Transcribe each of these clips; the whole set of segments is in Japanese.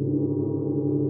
あ。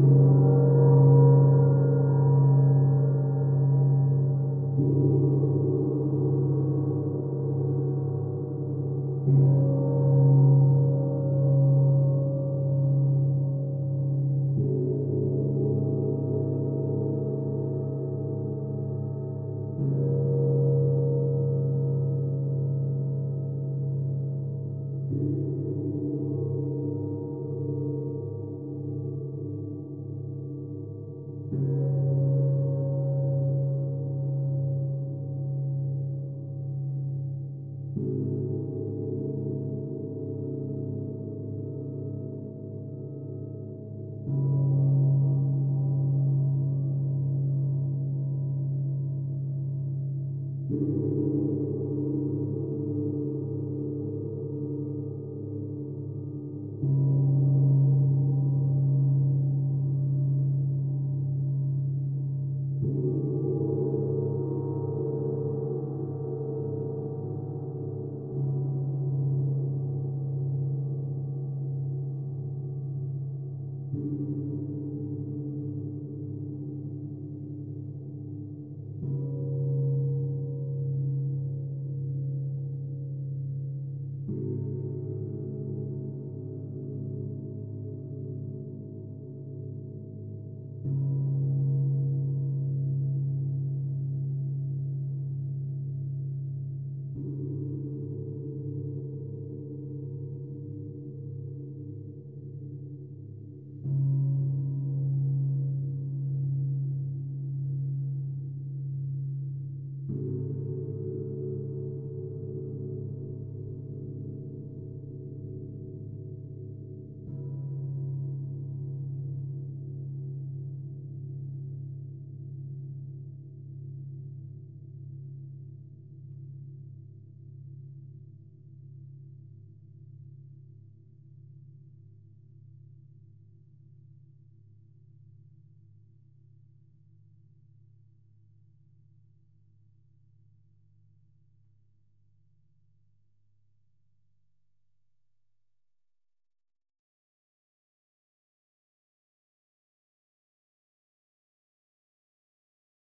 thank you you